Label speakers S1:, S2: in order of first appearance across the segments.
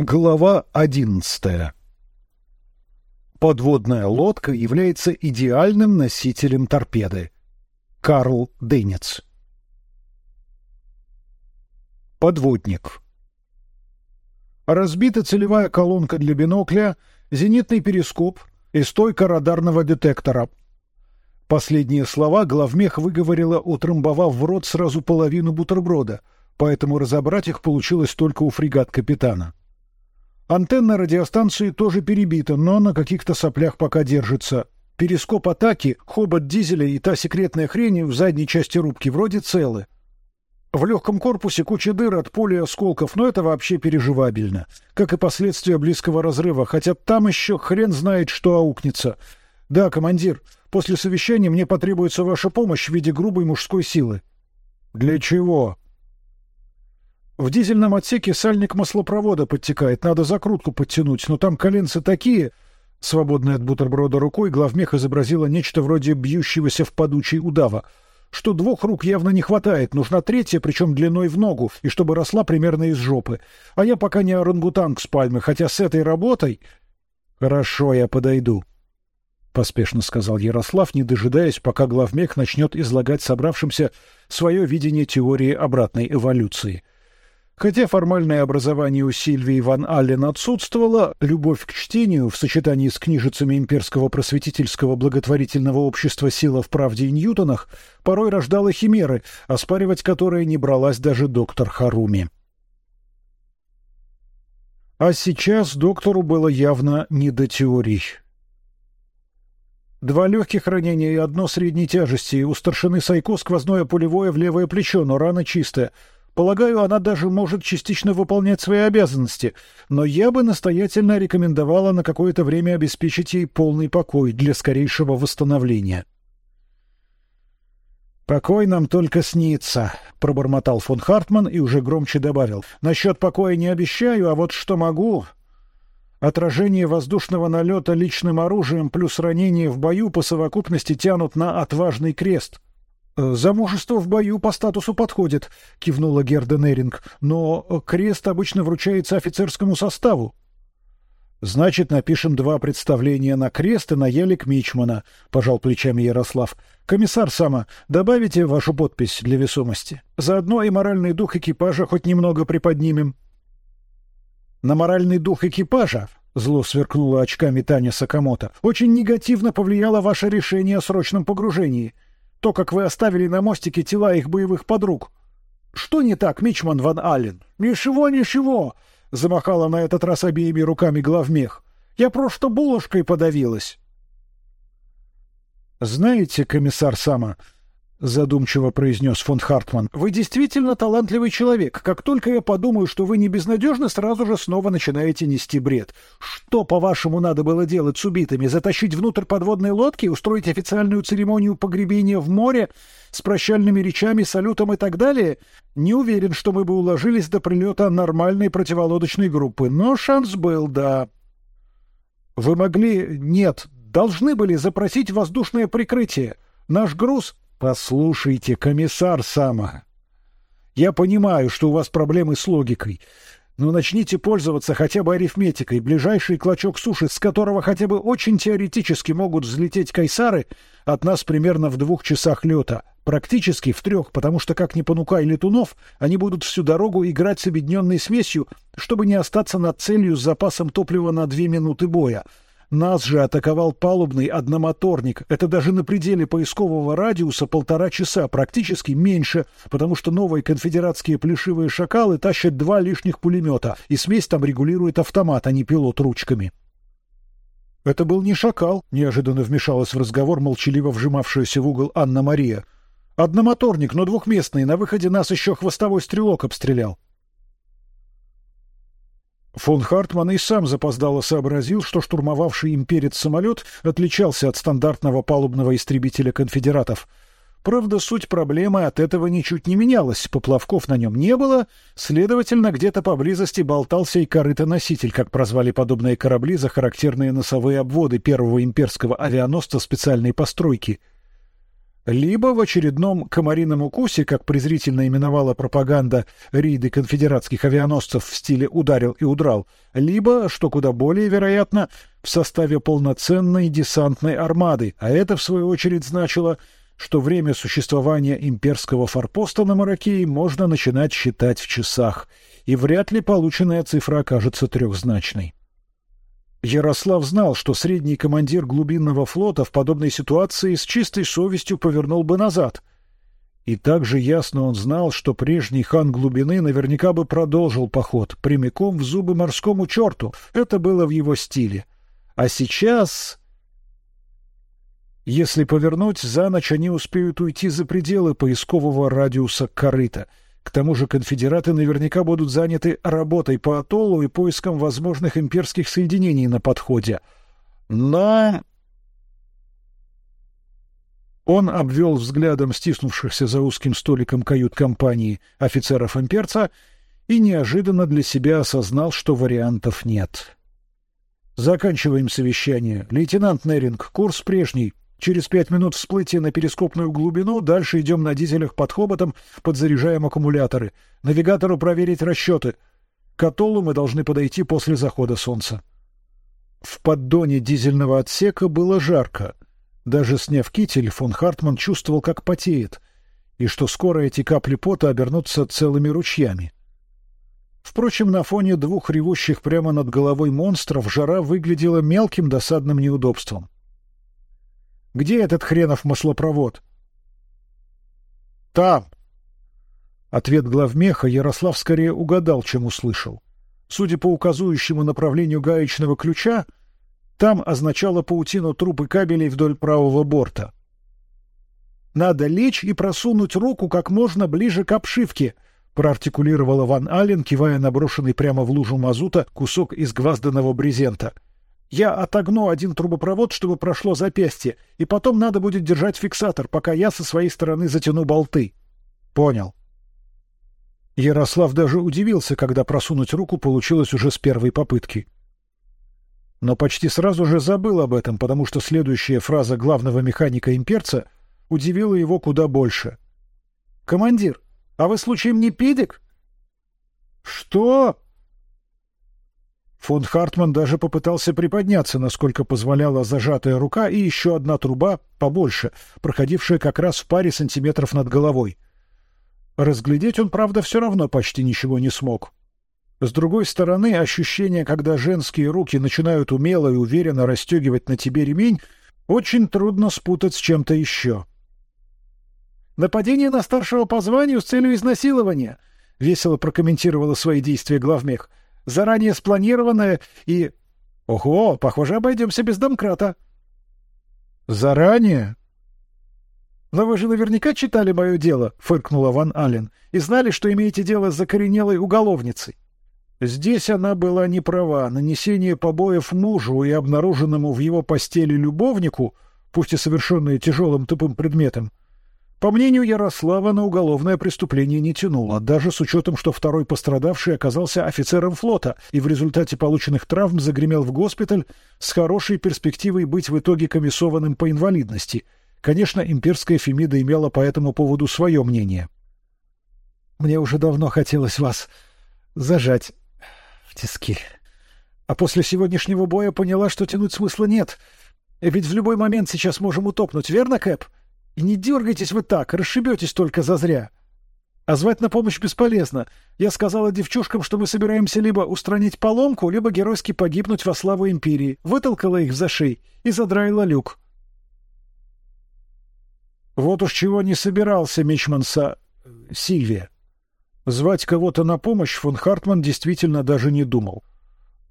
S1: Глава одиннадцатая. Подводная лодка является идеальным носителем торпеды. Карл Дейнец. Подводник. Разбита целевая колонка для бинокля, зенитный перископ и стойка радарного детектора. Последние слова главмех выговорила, утрамбовав в рот сразу половину бутерброда, поэтому разобрать их получилось только у фрегат капитана. Антенна радиостанции тоже перебита, но на каких-то соплях пока держится. Перископ атаки, хобот дизеля и та секретная хрень в задней части рубки вроде целы. В легком корпусе куча дыр от пули осколков, но это вообще переживабельно, как и последствия близкого разрыва, хотя там еще хрен знает, что аукнется. Да, командир, после совещания мне потребуется ваша помощь в виде грубой мужской силы. Для чего? В дизельном отсеке сальник маслопровода подтекает, надо закрутку подтянуть, но там коленцы такие. Свободная от бутерброда рукой главмех изобразила нечто вроде бьющегося в подучий удава. Что двух рук явно не хватает, нужна третья, причем длиной в ногу, и чтобы росла примерно из жопы. А я пока не орангутанг с пальмы, хотя с этой работой... Хорошо, я подойду. Поспешно сказал Ярослав, не дожидаясь, пока главмех начнет излагать собравшимся свое видение теории обратной эволюции. — Хотя формальное образование у Сильвии ван Аллен отсутствовало, любовь к чтению в сочетании с книжицами имперского просветительского благотворительного общества «Сила в правде и Ньютонах» порой рождала химеры, оспаривать которые не бралась даже доктор Харуми. А сейчас доктору было явно не до теорий. Два легких ранения и одно средней тяжести. У старшины Сайко сквозное пулевое в левое плечо, но рана чистая — Полагаю, она даже может частично выполнять свои обязанности, но я бы настоятельно рекомендовала на какое-то время обеспечить ей полный покой для скорейшего восстановления. Покой нам только снится, пробормотал фон Хартман и уже громче добавил: насчет покоя не обещаю, а вот что могу. Отражение воздушного налета личным оружием плюс ранение в бою по совокупности тянут на отважный крест. «Замужество в бою по статусу подходит», — кивнула Герда Неринг, «но крест обычно вручается офицерскому составу». «Значит, напишем два представления на крест и на ялик Мичмана», — пожал плечами Ярослав. «Комиссар Сама, добавите вашу подпись для весомости. Заодно и моральный дух экипажа хоть немного приподнимем». «На моральный дух экипажа», — зло сверкнула очками Таня Сакамото, — «очень негативно повлияло ваше решение о срочном погружении». То, как вы оставили на мостике тела их боевых подруг. Что не так, Мичман Ван Аллен? Ничего, ничего, замахала на этот раз обеими руками главмех. Я просто булочкой подавилась. Знаете, комиссар Сама, задумчиво произнес фон Хартман. Вы действительно талантливый человек. Как только я подумаю, что вы не безнадежны, сразу же снова начинаете нести бред. Что, по-вашему, надо было делать с убитыми? Затащить внутрь подводной лодки, устроить официальную церемонию погребения в море с прощальными речами, салютом и так далее? Не уверен, что мы бы уложились до прилета нормальной противолодочной группы, но шанс был, да. Вы могли, нет, должны были запросить воздушное прикрытие. Наш груз Послушайте, комиссар Сама, я понимаю, что у вас проблемы с логикой, но начните пользоваться хотя бы арифметикой. Ближайший клочок суши, с которого хотя бы очень теоретически могут взлететь кайсары, от нас примерно в двух часах лета, практически в трех, потому что как ни понукай летунов, они будут всю дорогу играть с объединенной смесью, чтобы не остаться над целью с запасом топлива на две минуты боя. Нас же атаковал палубный одномоторник. Это даже на пределе поискового радиуса полтора часа, практически меньше, потому что новые конфедератские плешивые шакалы тащат два лишних пулемета, и смесь там регулирует автомат, а не пилот ручками. Это был не шакал, неожиданно вмешалась в разговор молчаливо вжимавшаяся в угол Анна Мария. Одномоторник, но двухместный. На выходе нас еще хвостовой стрелок обстрелял. Фон Хартман и сам запоздало сообразил, что штурмовавший им перед самолет отличался от стандартного палубного истребителя конфедератов. Правда, суть проблемы от этого ничуть не менялась. Поплавков на нем не было, следовательно, где-то поблизости болтался и корыто-носитель, как прозвали подобные корабли за характерные носовые обводы первого имперского авианосца специальной постройки. Либо в очередном комарином укусе, как презрительно именовала пропаганда рейды конфедератских авианосцев в стиле «ударил и удрал», либо, что куда более вероятно, в составе полноценной десантной армады, а это, в свою очередь, значило, что время существования имперского форпоста на Маракее можно начинать считать в часах, и вряд ли полученная цифра окажется трехзначной. Ярослав знал, что средний командир глубинного флота в подобной ситуации с чистой совестью повернул бы назад. И также ясно он знал, что прежний хан глубины наверняка бы продолжил поход прямиком в зубы морскому черту. Это было в его стиле. А сейчас... Если повернуть, за ночь они успеют уйти за пределы поискового радиуса корыта — к тому же конфедераты наверняка будут заняты работой по атоллу и поиском возможных имперских соединений на подходе. Но... Он обвел взглядом стиснувшихся за узким столиком кают-компании офицеров-имперца и неожиданно для себя осознал, что вариантов нет. Заканчиваем совещание. Лейтенант Неринг, курс прежний. Через пять минут всплытия на перископную глубину, дальше идем на дизелях под хоботом, подзаряжаем аккумуляторы. Навигатору проверить расчеты. К атоллу мы должны подойти после захода солнца. В поддоне дизельного отсека было жарко. Даже сняв китель, фон Хартман чувствовал, как потеет, и что скоро эти капли пота обернутся целыми ручьями. Впрочем, на фоне двух ревущих прямо над головой монстров жара выглядела мелким досадным неудобством. Где этот хренов маслопровод? Там. Ответ главмеха Ярослав скорее угадал, чем услышал. Судя по указующему направлению гаечного ключа, там означало паутину труб и кабелей вдоль правого борта. Надо лечь и просунуть руку как можно ближе к обшивке, проартикулировала Ван Ален, кивая на брошенный прямо в лужу мазута кусок изгвазданного брезента. Я отогну один трубопровод, чтобы прошло запястье, и потом надо будет держать фиксатор, пока я со своей стороны затяну болты. Понял. Ярослав даже удивился, когда просунуть руку получилось уже с первой попытки. Но почти сразу же забыл об этом, потому что следующая фраза главного механика имперца удивила его куда больше. Командир, а вы случаем не педик? Что? Фон Хартман даже попытался приподняться, насколько позволяла зажатая рука и еще одна труба побольше, проходившая как раз в паре сантиметров над головой. Разглядеть он, правда, все равно почти ничего не смог. С другой стороны, ощущение, когда женские руки начинают умело и уверенно расстегивать на тебе ремень, очень трудно спутать с чем-то еще. Нападение на старшего по званию с целью изнасилования, весело прокомментировала свои действия главмех заранее спланированное и... Ого, похоже, обойдемся без домкрата. Заранее? Но вы же наверняка читали мое дело, фыркнула Ван Ален, и знали, что имеете дело с закоренелой уголовницей. Здесь она была не права. Нанесение побоев мужу и обнаруженному в его постели любовнику, пусть и совершенное тяжелым тупым предметом, по мнению Ярослава, на уголовное преступление не тянуло, даже с учетом, что второй пострадавший оказался офицером флота и в результате полученных травм загремел в госпиталь с хорошей перспективой быть в итоге комиссованным по инвалидности. Конечно, имперская Фемида имела по этому поводу свое мнение. Мне уже давно хотелось вас зажать в тиски. А после сегодняшнего боя поняла, что тянуть смысла нет. Ведь в любой момент сейчас можем утопнуть, верно, Кэп? И не дергайтесь вы так, расшибетесь только зазря. А звать на помощь бесполезно. Я сказала девчушкам, что мы собираемся либо устранить поломку, либо геройски погибнуть во славу империи. Вытолкала их за шеи и задраила люк. Вот уж чего не собирался Мичманса Сильвия. Звать кого-то на помощь фон Хартман действительно даже не думал.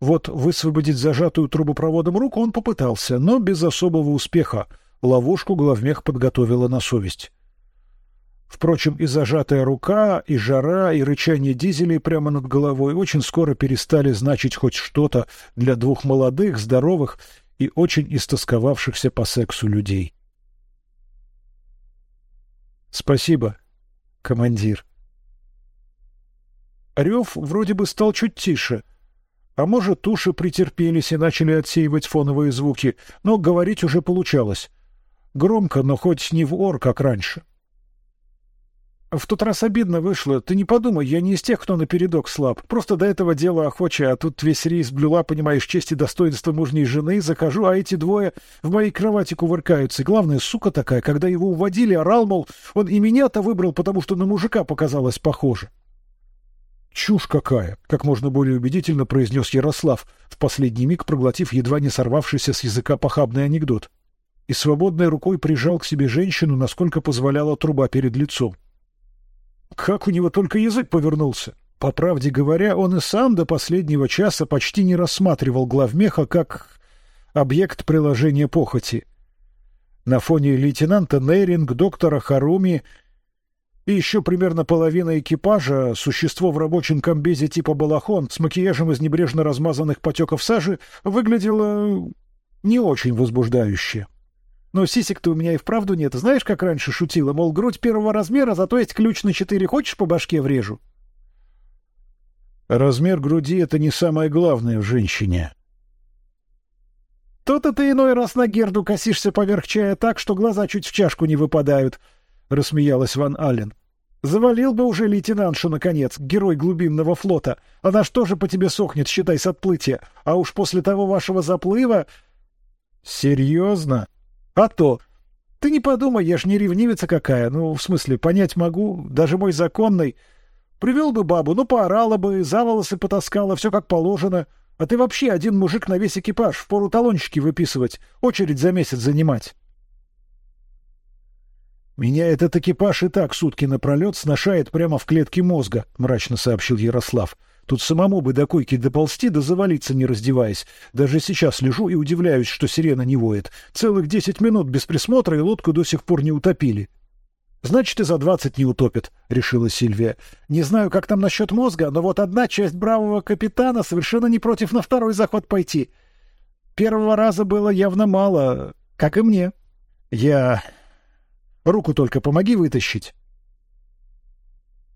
S1: Вот высвободить зажатую трубопроводом руку он попытался, но без особого успеха — Ловушку главмех подготовила на совесть. Впрочем, и зажатая рука, и жара, и рычание дизелей прямо над головой очень скоро перестали значить хоть что-то для двух молодых, здоровых и очень истосковавшихся по сексу людей. Спасибо, командир. Рев вроде бы стал чуть тише, а может, уши претерпелись и начали отсеивать фоновые звуки, но говорить уже получалось. Громко, но хоть не в ор, как раньше. В тот раз обидно вышло. Ты не подумай, я не из тех, кто напередок слаб. Просто до этого дела охоча, а тут весь рейс блюла, понимаешь, честь и достоинство мужней жены. Захожу, а эти двое в моей кровати кувыркаются. И главное, сука такая, когда его уводили, орал, мол, он и меня-то выбрал, потому что на мужика показалось похоже. Чушь какая, как можно более убедительно произнес Ярослав, в последний миг проглотив едва не сорвавшийся с языка похабный анекдот. И свободной рукой прижал к себе женщину, насколько позволяла труба перед лицом. Как у него только язык повернулся. По правде говоря, он и сам до последнего часа почти не рассматривал главмеха как объект приложения похоти. На фоне лейтенанта Нейринг, доктора Харуми и еще примерно половина экипажа, существо в рабочем комбезе типа балахон с макияжем из небрежно размазанных потеков сажи, выглядело не очень возбуждающе. Но сисек-то у меня и вправду нет. Знаешь, как раньше шутила, мол, грудь первого размера, зато есть ключ на четыре. Хочешь, по башке врежу? Размер груди — это не самое главное в женщине. То-то ты иной раз на Герду косишься поверх чая так, что глаза чуть в чашку не выпадают, — рассмеялась Ван Аллен. Завалил бы уже лейтенантшу, наконец, герой глубинного флота. Она что же по тебе сохнет, считай, с отплытия. А уж после того вашего заплыва... Серьезно? А то. Ты не подумай, я ж не ревнивица какая. Ну, в смысле, понять могу. Даже мой законный. Привел бы бабу, ну, поорала бы, за волосы потаскала, все как положено. А ты вообще один мужик на весь экипаж, в пору талончики выписывать, очередь за месяц занимать. Меня этот экипаж и так сутки напролет сношает прямо в клетке мозга, мрачно сообщил Ярослав. Тут самому бы до койки доползти да завалиться, не раздеваясь. Даже сейчас лежу и удивляюсь, что сирена не воет. Целых десять минут без присмотра и лодку до сих пор не утопили. Значит, и за двадцать не утопят, решила Сильвия. Не знаю, как там насчет мозга, но вот одна часть бравого капитана совершенно не против на второй заход пойти. Первого раза было явно мало, как и мне. Я руку только помоги вытащить.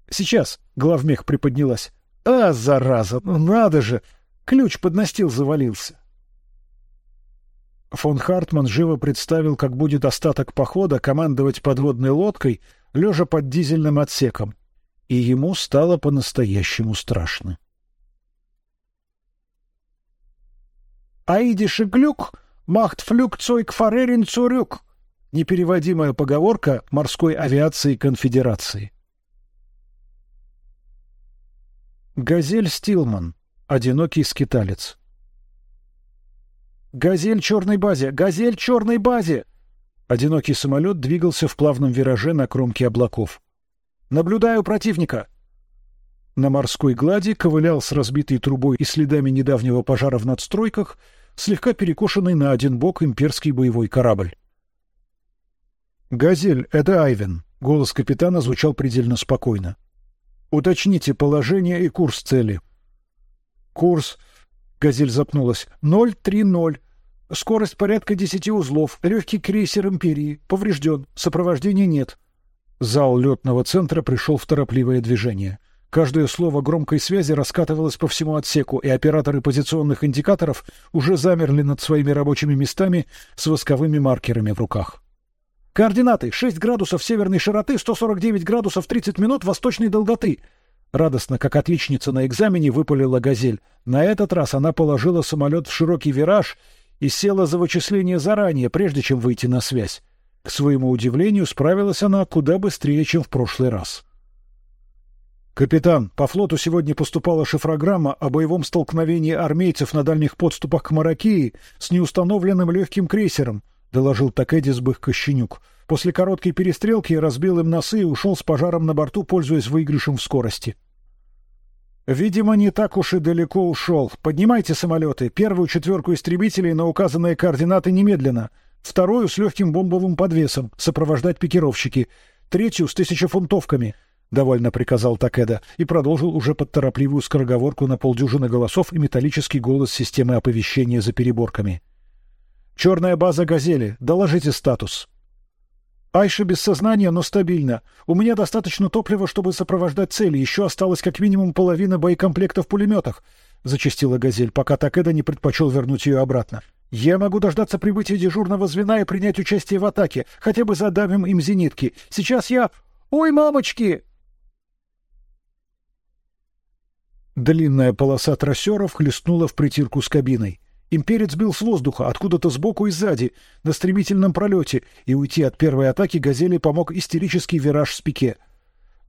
S1: Сейчас главмех приподнялась. А, зараза, ну надо же! Ключ под настил завалился. Фон Хартман живо представил, как будет остаток похода командовать подводной лодкой, лежа под дизельным отсеком, и ему стало по-настоящему страшно. «Аидише глюк, махт флюк цойк фарерин цурюк» — непереводимая поговорка морской авиации конфедерации. Газель Стилман. Одинокий скиталец. Газель черной базе, газель черной базе. Одинокий самолет двигался в плавном вираже на кромке облаков. Наблюдаю противника. На морской глади ковылял с разбитой трубой и следами недавнего пожара в надстройках, слегка перекошенный на один бок имперский боевой корабль. Газель, это Айвен. Голос капитана звучал предельно спокойно. Уточните положение и курс цели. Курс. Газель запнулась. Ноль три ноль. Скорость порядка десяти узлов. Легкий крейсер Империи. Поврежден. Сопровождения нет. Зал летного центра пришел в торопливое движение. Каждое слово громкой связи раскатывалось по всему отсеку, и операторы позиционных индикаторов уже замерли над своими рабочими местами с восковыми маркерами в руках. Координаты: 6 градусов северной широты, 149 градусов 30 минут восточной долготы. Радостно, как отличница на экзамене, выпалила Газель. На этот раз она положила самолет в широкий вираж и села за вычисление заранее, прежде чем выйти на связь. К своему удивлению, справилась она куда быстрее, чем в прошлый раз. Капитан, по флоту сегодня поступала шифрограмма о боевом столкновении армейцев на дальних подступах к Маракии с неустановленным легким крейсером доложил Такеди Сбых Кощенюк. После короткой перестрелки разбил им носы и ушел с пожаром на борту, пользуясь выигрышем в скорости. Видимо, не так уж и далеко ушел. Поднимайте самолеты. Первую четверку истребителей на указанные координаты немедленно. Вторую с легким бомбовым подвесом. Сопровождать пикировщики. Третью с тысячефунтовками. Довольно приказал Такеда и продолжил уже под торопливую скороговорку на полдюжины голосов и металлический голос системы оповещения за переборками. Черная база «Газели». Доложите статус. Айша без сознания, но стабильно. У меня достаточно топлива, чтобы сопровождать цели. Еще осталось как минимум половина боекомплекта в пулеметах. Зачастила «Газель», пока Такеда не предпочел вернуть ее обратно. Я могу дождаться прибытия дежурного звена и принять участие в атаке. Хотя бы задавим им зенитки. Сейчас я... Ой, мамочки!» Длинная полоса трассеров хлестнула в притирку с кабиной. Имперец бил с воздуха, откуда-то сбоку и сзади, на стремительном пролете, и уйти от первой атаки «Газели» помог истерический вираж с пике.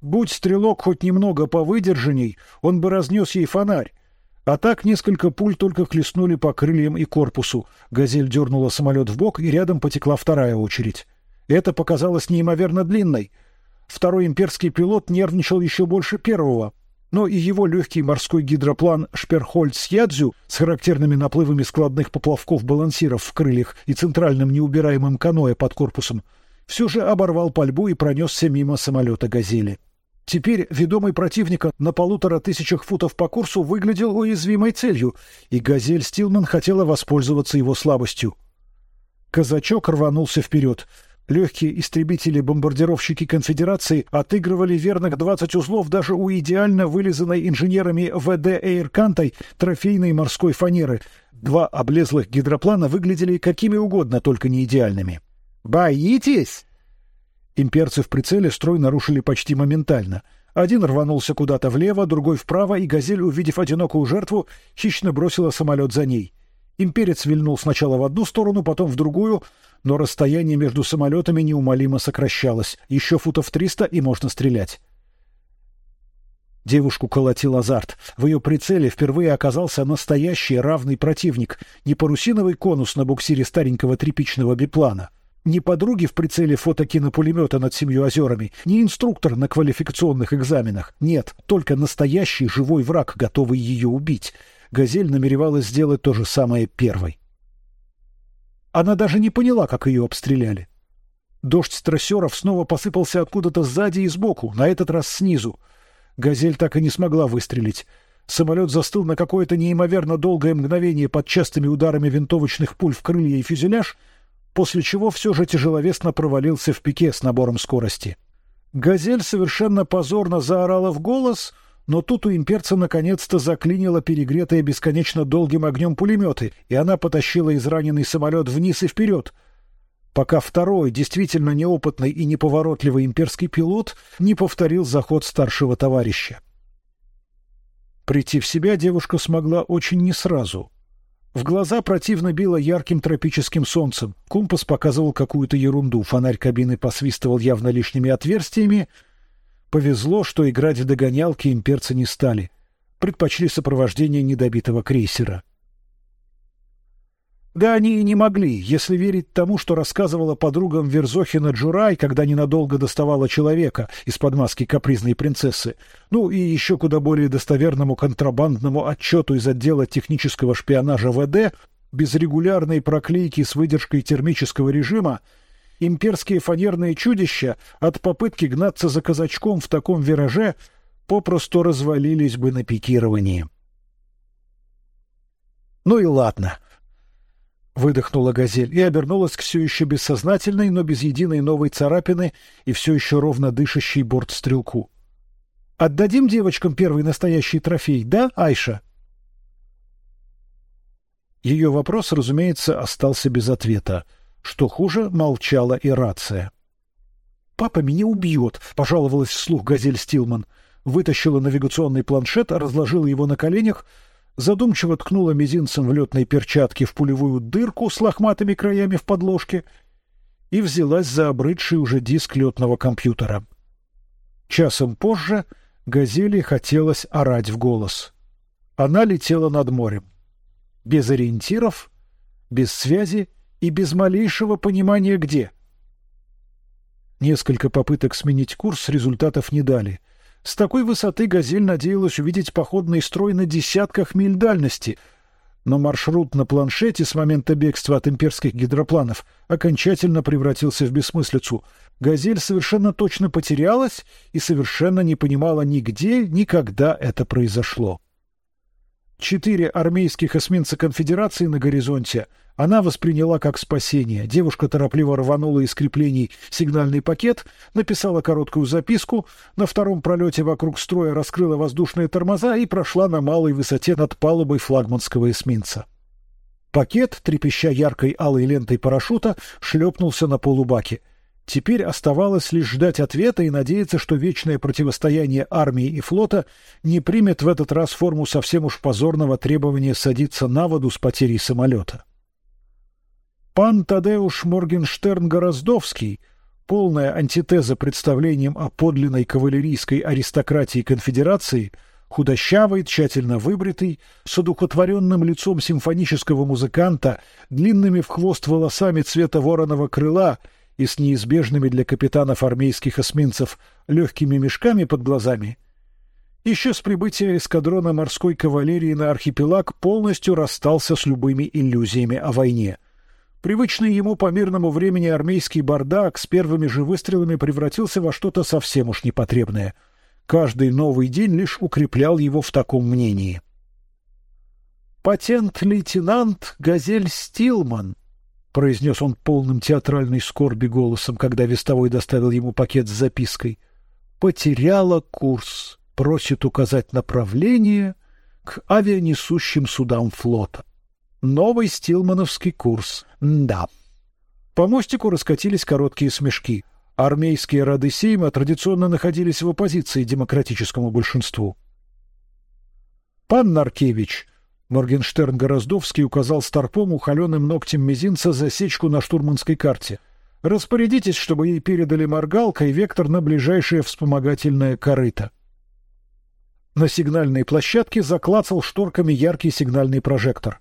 S1: Будь стрелок хоть немного повыдержанней, он бы разнес ей фонарь. А так несколько пуль только хлестнули по крыльям и корпусу. «Газель» дернула самолет в бок, и рядом потекла вторая очередь. Это показалось неимоверно длинной. Второй имперский пилот нервничал еще больше первого — но и его легкий морской гидроплан Шперхольц Ядзю с характерными наплывами складных поплавков балансиров в крыльях и центральным неубираемым каноэ под корпусом все же оборвал пальбу и пронесся мимо самолета «Газели». Теперь ведомый противника на полутора тысячах футов по курсу выглядел уязвимой целью, и «Газель» Стилман хотела воспользоваться его слабостью. Казачок рванулся вперед — Легкие истребители-бомбардировщики Конфедерации отыгрывали верных 20 узлов даже у идеально вылизанной инженерами ВД Эйркантой трофейной морской фанеры. Два облезлых гидроплана выглядели какими угодно, только не идеальными. «Боитесь?» Имперцы в прицеле строй нарушили почти моментально. Один рванулся куда-то влево, другой вправо, и «Газель», увидев одинокую жертву, хищно бросила самолет за ней. Имперец вильнул сначала в одну сторону, потом в другую, но расстояние между самолетами неумолимо сокращалось. Еще футов триста, и можно стрелять. Девушку колотил азарт. В ее прицеле впервые оказался настоящий равный противник. Не парусиновый конус на буксире старенького тряпичного биплана. Не подруги в прицеле фотокинопулемета над семью озерами, не инструктор на квалификационных экзаменах. Нет, только настоящий живой враг, готовый ее убить. Газель намеревалась сделать то же самое первой. Она даже не поняла, как ее обстреляли. Дождь трассеров снова посыпался откуда-то сзади и сбоку, на этот раз снизу. Газель так и не смогла выстрелить. Самолет застыл на какое-то неимоверно долгое мгновение под частыми ударами винтовочных пуль в крылья и фюзеляж, после чего все же тяжеловесно провалился в пике с набором скорости. Газель совершенно позорно заорала в голос, но тут у имперца наконец-то заклинило перегретые бесконечно долгим огнем пулеметы, и она потащила израненный самолет вниз и вперед, пока второй, действительно неопытный и неповоротливый имперский пилот не повторил заход старшего товарища. Прийти в себя девушка смогла очень не сразу. В глаза противно било ярким тропическим солнцем. Компас показывал какую-то ерунду, фонарь кабины посвистывал явно лишними отверстиями, Повезло, что играть в догонялки имперцы не стали. Предпочли сопровождение недобитого крейсера. Да они и не могли, если верить тому, что рассказывала подругам Верзохина Джурай, когда ненадолго доставала человека из-под маски капризной принцессы, ну и еще куда более достоверному контрабандному отчету из отдела технического шпионажа ВД, без регулярной проклейки с выдержкой термического режима, имперские фанерные чудища от попытки гнаться за казачком в таком вираже попросту развалились бы на пикировании. Ну и ладно. Выдохнула газель и обернулась к все еще бессознательной, но без единой новой царапины и все еще ровно дышащей бортстрелку. Отдадим девочкам первый настоящий трофей, да, Айша? Ее вопрос, разумеется, остался без ответа. Что хуже, молчала и рация. «Папа меня убьет», — пожаловалась вслух Газель Стилман. Вытащила навигационный планшет, разложила его на коленях, задумчиво ткнула мизинцем в летной перчатке в пулевую дырку с лохматыми краями в подложке и взялась за обрыдший уже диск летного компьютера. Часом позже Газели хотелось орать в голос. Она летела над морем. Без ориентиров, без связи и без малейшего понимания где. Несколько попыток сменить курс результатов не дали. С такой высоты «Газель» надеялась увидеть походный строй на десятках миль дальности, но маршрут на планшете с момента бегства от имперских гидропланов окончательно превратился в бессмыслицу. «Газель» совершенно точно потерялась и совершенно не понимала ни где, ни когда это произошло. Четыре армейских эсминца конфедерации на горизонте она восприняла как спасение. Девушка торопливо рванула из креплений сигнальный пакет, написала короткую записку, на втором пролете вокруг строя раскрыла воздушные тормоза и прошла на малой высоте над палубой флагманского эсминца. Пакет, трепеща яркой алой лентой парашюта, шлепнулся на полубаке. Теперь оставалось лишь ждать ответа и надеяться, что вечное противостояние армии и флота не примет в этот раз форму совсем уж позорного требования садиться на воду с потерей самолета. Пан Тадеуш Моргенштерн Гораздовский, полная антитеза представлениям о подлинной кавалерийской аристократии конфедерации, худощавый, тщательно выбритый, с одухотворенным лицом симфонического музыканта, длинными в хвост волосами цвета вороного крыла и с неизбежными для капитанов армейских эсминцев легкими мешками под глазами, еще с прибытия эскадрона морской кавалерии на архипелаг полностью расстался с любыми иллюзиями о войне. Привычный ему по мирному времени армейский бардак с первыми же выстрелами превратился во что-то совсем уж непотребное. Каждый новый день лишь укреплял его в таком мнении. Патент-лейтенант Газель Стилман произнес он полным театральной скорби голосом, когда вестовой доставил ему пакет с запиской. Потеряла курс, просит указать направление к авианесущим судам флота. Новый стилмановский курс. Да. По мостику раскатились короткие смешки. Армейские рады Сейма традиционно находились в оппозиции демократическому большинству. Пан Наркевич Моргенштерн Гораздовский указал старпому холеным ногтем мизинца засечку на штурманской карте. Распорядитесь, чтобы ей передали моргалка и вектор на ближайшее вспомогательное корыто. На сигнальной площадке заклацал шторками яркий сигнальный прожектор.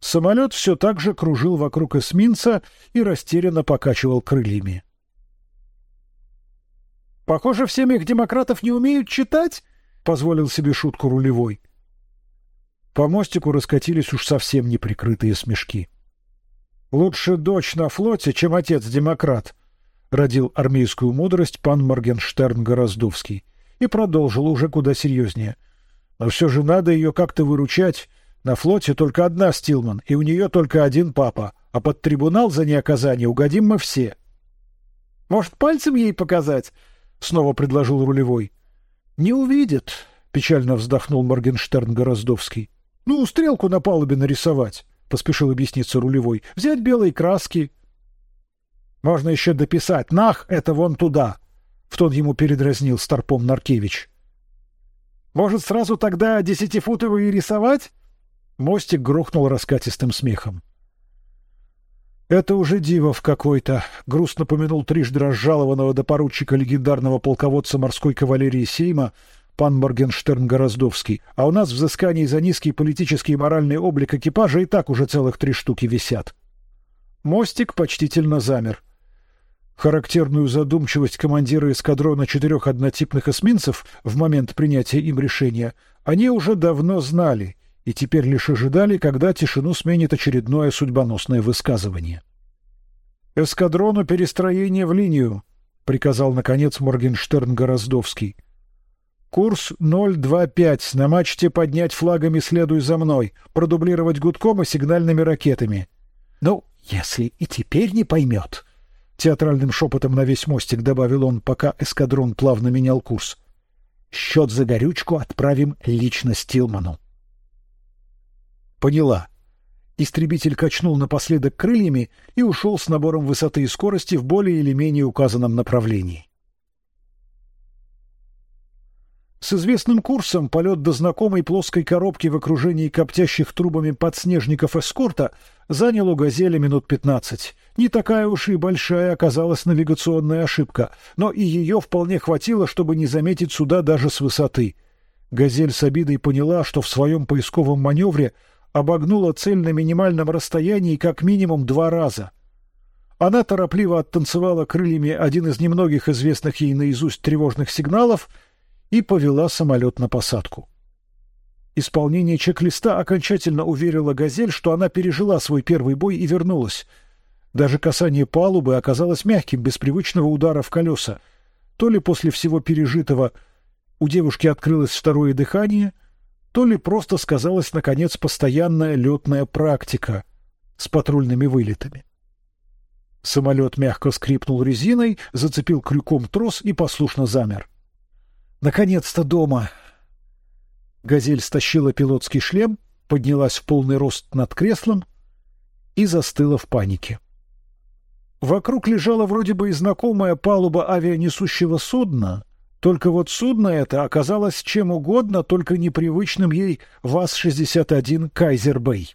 S1: Самолет все так же кружил вокруг эсминца и растерянно покачивал крыльями. Похоже, все их демократов не умеют читать, позволил себе шутку рулевой. По мостику раскатились уж совсем неприкрытые смешки. Лучше дочь на флоте, чем отец демократ, родил армейскую мудрость пан Моргенштерн Гораздовский и продолжил уже куда серьезнее. Но все же надо ее как-то выручать. На флоте только одна Стилман, и у нее только один папа, а под трибунал за неоказание угодим мы все. Может, пальцем ей показать? Снова предложил рулевой. Не увидит, печально вздохнул Моргенштерн Гораздовский. Ну, стрелку на палубе нарисовать, поспешил объясниться рулевой. Взять белые краски. Можно еще дописать: "Нах, это вон туда". В тон ему передразнил старпом Наркевич. Может, сразу тогда десятифутовые рисовать? Мостик грохнул раскатистым смехом. Это уже дивов какой-то, грустно помянул трижды разжалованного до поручика легендарного полководца морской кавалерии Сейма пан Моргенштерн Гораздовский, а у нас взысканий за низкий политический и моральный облик экипажа и так уже целых три штуки висят. Мостик почтительно замер. Характерную задумчивость командира эскадрона четырех однотипных эсминцев в момент принятия им решения они уже давно знали и теперь лишь ожидали, когда тишину сменит очередное судьбоносное высказывание. Эскадрону перестроение в линию, приказал наконец Моргенштерн Гораздовский. Курс 025. На мачте поднять флагами следуй за мной. Продублировать гудком и сигнальными ракетами. Ну, если и теперь не поймет. Театральным шепотом на весь мостик добавил он, пока эскадрон плавно менял курс. Счет за горючку отправим лично Стилману. Поняла. Истребитель качнул напоследок крыльями и ушел с набором высоты и скорости в более или менее указанном направлении. С известным курсом полет до знакомой плоской коробки в окружении коптящих трубами подснежников эскорта занял у «Газели» минут пятнадцать. Не такая уж и большая оказалась навигационная ошибка, но и ее вполне хватило, чтобы не заметить суда даже с высоты. «Газель» с обидой поняла, что в своем поисковом маневре обогнула цель на минимальном расстоянии как минимум два раза. Она торопливо оттанцевала крыльями один из немногих известных ей наизусть тревожных сигналов — и повела самолет на посадку. Исполнение чек-листа окончательно уверило Газель, что она пережила свой первый бой и вернулась. Даже касание палубы оказалось мягким, без привычного удара в колеса. То ли после всего пережитого у девушки открылось второе дыхание, то ли просто сказалась наконец постоянная летная практика с патрульными вылетами. Самолет мягко скрипнул резиной, зацепил крюком трос и послушно замер. Наконец-то дома. Газель стащила пилотский шлем, поднялась в полный рост над креслом и застыла в панике. Вокруг лежала вроде бы и знакомая палуба авианесущего судна, только вот судно это оказалось чем угодно, только непривычным ей ВАЗ-61 «Кайзер Бэй».